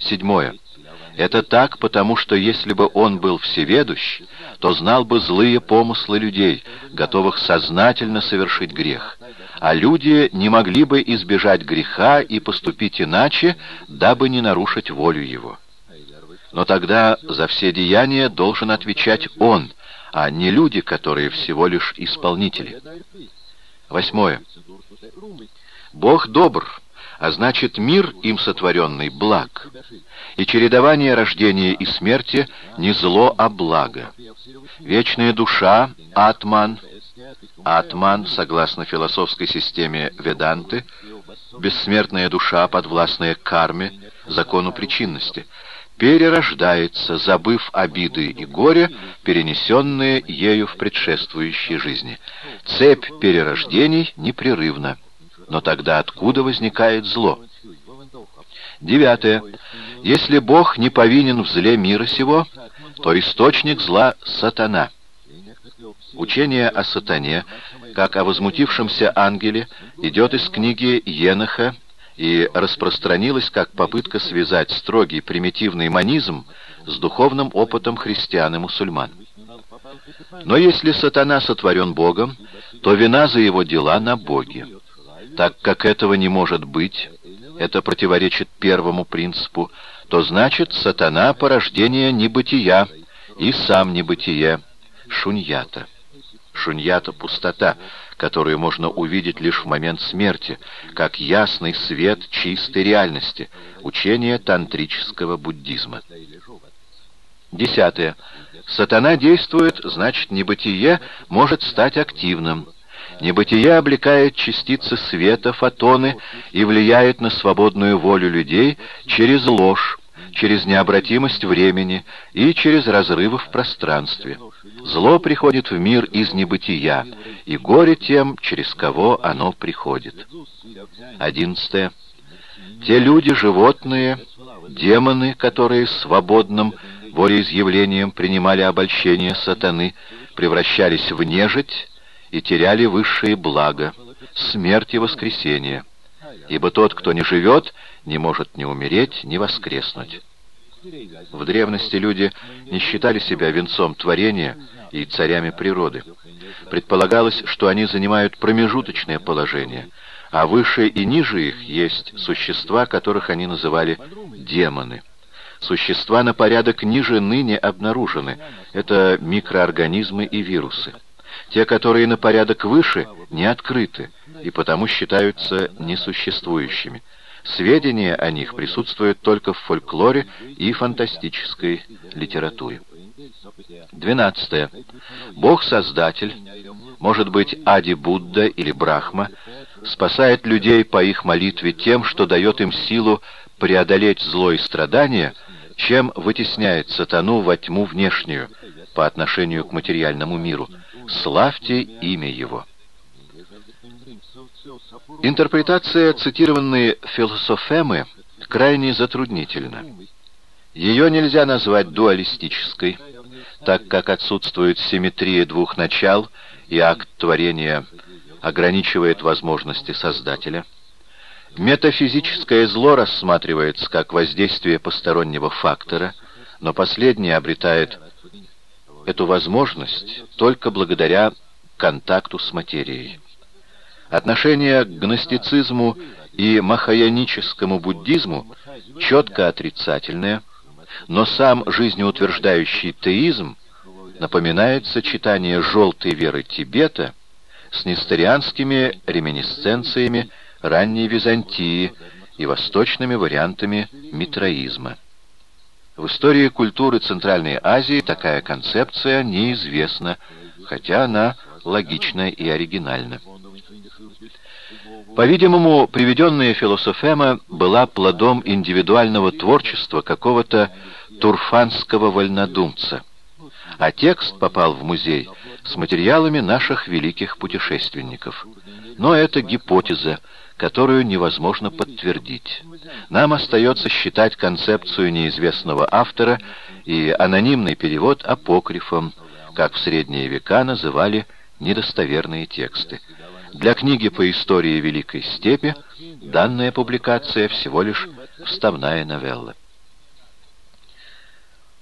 Седьмое. Это так, потому что если бы он был всеведущ, то знал бы злые помыслы людей, готовых сознательно совершить грех. А люди не могли бы избежать греха и поступить иначе, дабы не нарушить волю его. Но тогда за все деяния должен отвечать он, а не люди, которые всего лишь исполнители. Восьмое. Бог добр, а значит мир им сотворенный благ, и чередование рождения и смерти не зло, а благо. Вечная душа, атман, атман, согласно философской системе Веданты, бессмертная душа, подвластная карме, закону причинности, перерождается, забыв обиды и горе, перенесенные ею в предшествующей жизни. Цепь перерождений непрерывна. Но тогда откуда возникает зло? Девятое. Если Бог не повинен в зле мира сего, то источник зла — сатана. Учение о сатане, как о возмутившемся ангеле, идет из книги Еноха и распространилось как попытка связать строгий примитивный манизм с духовным опытом христиан и мусульман. Но если сатана сотворен Богом, то вина за его дела на Боге. Так как этого не может быть, это противоречит первому принципу, то значит сатана — порождение небытия и сам небытие, шуньята. Шуньята — пустота, которую можно увидеть лишь в момент смерти, как ясный свет чистой реальности, учение тантрического буддизма. Десятое. Сатана действует, значит, небытие может стать активным. Небытие облекает частицы света, фотоны и влияет на свободную волю людей через ложь, через необратимость времени и через разрывы в пространстве. Зло приходит в мир из небытия, и горе тем, через кого оно приходит. Одиннадцатое. Те люди, животные, демоны, которые свободным волеизъявлением принимали обольщение сатаны, превращались в нежить и теряли высшие блага, смерть и воскресение. Ибо тот, кто не живет, не может ни умереть, ни воскреснуть. В древности люди не считали себя венцом творения и царями природы. Предполагалось, что они занимают промежуточное положение, а выше и ниже их есть существа, которых они называли демоны. Существа на порядок ниже ныне обнаружены. Это микроорганизмы и вирусы. Те, которые на порядок выше, не открыты и потому считаются несуществующими. Сведения о них присутствуют только в фольклоре и фантастической литературе. 12. Бог-создатель, может быть Ади-Будда или Брахма, спасает людей по их молитве тем, что дает им силу преодолеть зло и страдания, чем вытесняет сатану во тьму внешнюю по отношению к материальному миру. Славьте имя его. Интерпретация цитированной философемы крайне затруднительна. Ее нельзя назвать дуалистической, так как отсутствует симметрия двух начал, и акт творения ограничивает возможности Создателя. Метафизическое зло рассматривается как воздействие постороннего фактора, но последнее обретает эту возможность только благодаря контакту с материей. Отношение к гностицизму и махаяническому буддизму четко отрицательное, но сам жизнеутверждающий теизм напоминает сочетание желтой веры Тибета с несторианскими реминисценциями ранней Византии и восточными вариантами митроизма. В истории культуры Центральной Азии такая концепция неизвестна, хотя она логична и оригинальна. По-видимому, приведенная философема была плодом индивидуального творчества какого-то турфанского вольнодумца, а текст попал в музей с материалами наших великих путешественников. Но это гипотеза, которую невозможно подтвердить. Нам остается считать концепцию неизвестного автора и анонимный перевод апокрифом, как в средние века называли недостоверные тексты. Для книги по истории Великой Степи данная публикация всего лишь Вставная новелла.